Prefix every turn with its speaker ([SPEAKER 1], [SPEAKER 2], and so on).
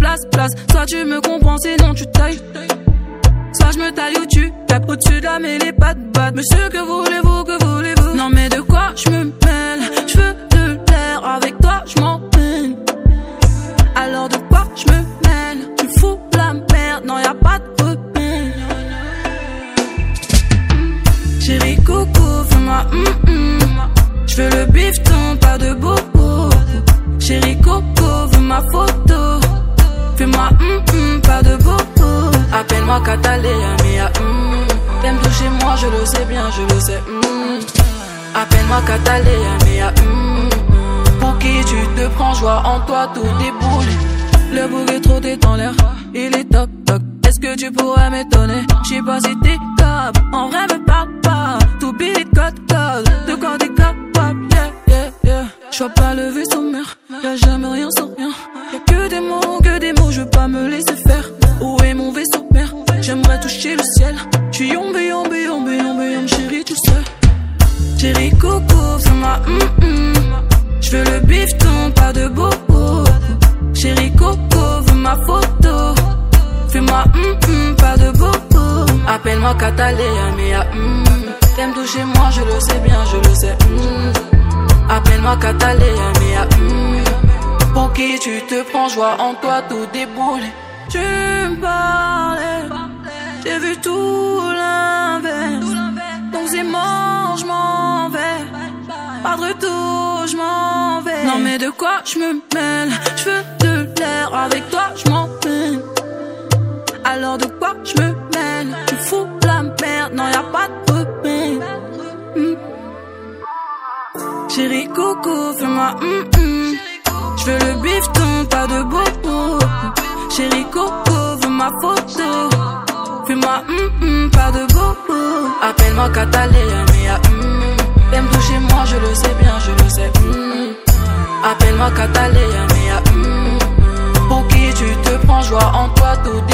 [SPEAKER 1] place, place. Soit tu me comprends, sinon tu tailles. Soit je me taille ou tu tapes au-dessus de la mêlée, pas de batte. Monsieur, que voulez-vous, que voulez-vous? Non, mais de quoi je me mêle? Je veux de l'air, avec toi je m'en peine. Alors de quoi je me mêle? Tu fous la merde, non, y a pas de repère. Chérie coco, fais-moi hum hum. Je veux le bifton, pas de bobo. Hum, pas de bobo. Appelle-moi Catalina, mia hum. T'aimes toucher moi, je le sais bien, je le sais. Appelle-moi Catalina, mia. Pour qui tu te prends, joie en toi, tout déboule. Le bouc est trop dans l'air, il est toc toc. Est-ce que tu pourrais m'étonner? J'sais pas si t'es top, en vrai me vaisseau mère, y'a jamais rien sans rien. Y'a que des mots, que des mots, je veux pas me laisser faire. Où est mon vaisseau mère? J'aimerais toucher le ciel. J'suis yombe, yombe, yombe, yombe, yombe, chérie, tu sais. Chérie coco, fais-moi hum hum. J'veux le bifton, pas de bobo. Chérie coco, veux ma photo. Fais-moi hum hum, pas de bobo. Appelle-moi Catalina, mea hum. T'aimes toucher moi, je le sais bien, je le sais hum. Appelle-moi Catalina, mea hum. Pour qui tu te prends, joie en toi, tout déboule. Tu me parlais, j'ai vu tout l'inverse. Donc c'est mort, je m'en vais. Pas de retour, je m'en vais. Non mais de quoi je me mêle? Je veux de l'air, avec toi je m'en. Alors de quoi je me coco, fais-moi hum hum. Je veux le bifton, pas de bobo. Chérie coco, veux ma photo. Fais-moi hum hum, pas de bobo. Appelle-moi Catalina, mea hum. T'aimes moi, je le sais bien, je le sais hum. Appelle-moi Catalina, mea hum. Pour qui tu te prends, joie en toi, tout.